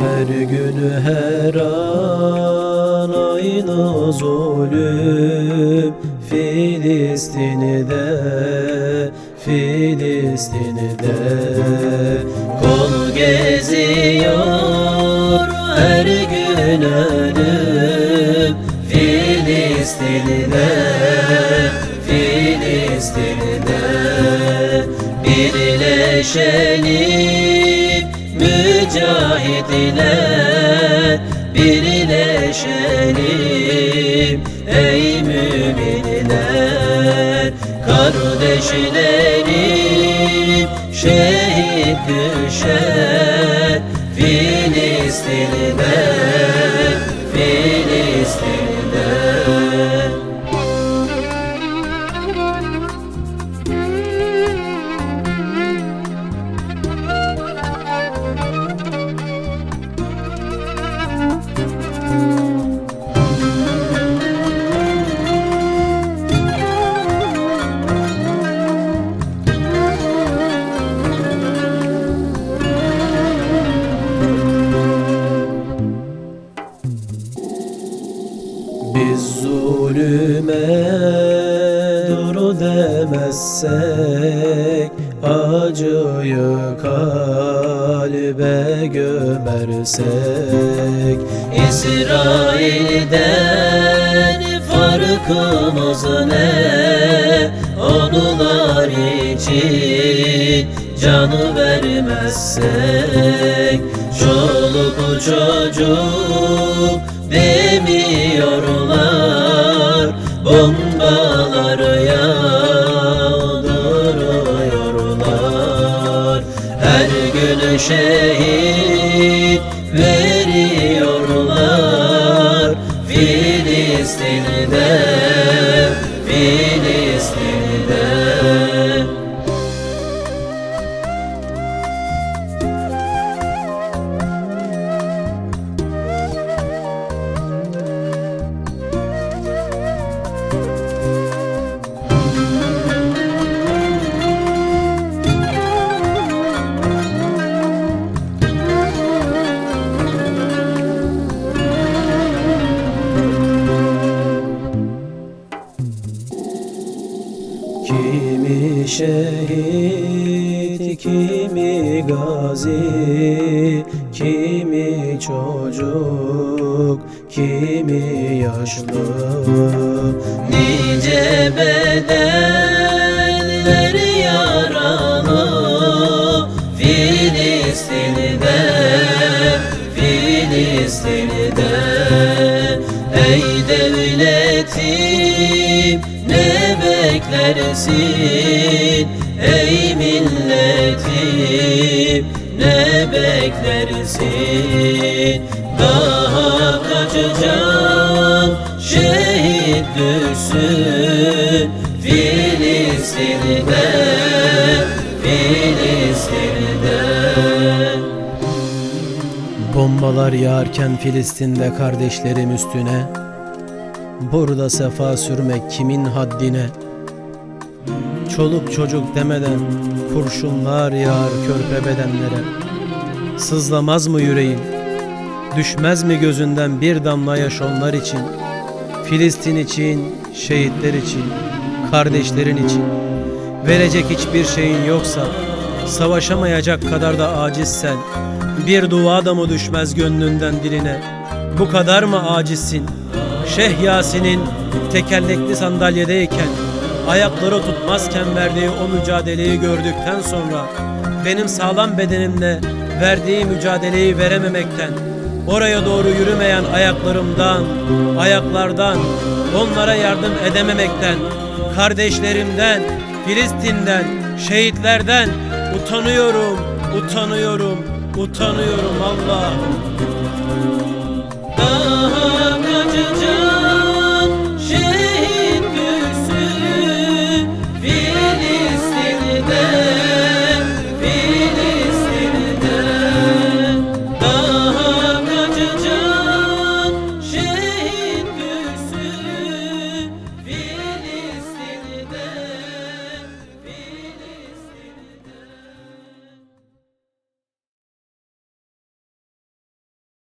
Her günü her an aynı zulüm. Filistin'de, Filistin'de Kol geziyor her gün ölüm. Filistin'de, Filistin'de Birleşelim mücahitler Birleşelim ey müminler. Kardeşlerim şehit düşer Filistin'de zulüme dur demezsek Acıyı kalbe gömersek. İsrail'den farkımız ne? Onlar için canı vermezsek. Çoluk çocuk demiyorlar Bombalar Her gün şehit şehit, kimi gazi, kimi çocuk, kimi yaşlı. Nice bedeller ne beklersin? Ey milletim ne beklersin? Daha kaç can şehit düşsün? Filistin'de Filistin'de. Bombalar yağarken Filistin'de kardeşlerim üstüne Burada sefa sürmek kimin haddine? Çoluk çocuk demeden kurşunlar yağar körpe bedenlere. Sızlamaz mı yüreğin? Düşmez mi gözünden bir damla yaş onlar için? Filistin için, şehitler için, kardeşlerin için. Verecek hiçbir şeyin yoksa Savaşamayacak kadar da acizsen Bir dua da mı düşmez gönlünden diline? Bu kadar mı acizsin Şeyh Yasin'in tekerlekli sandalyedeyken Ayakları tutmazken verdiği o mücadeleyi gördükten sonra Benim sağlam bedenimle verdiği mücadeleyi verememekten Oraya doğru yürümeyen ayaklarımdan, ayaklardan Onlara yardım edememekten Kardeşlerimden, Filistin'den, şehitlerden Utanıyorum, utanıyorum, utanıyorum Allah Daha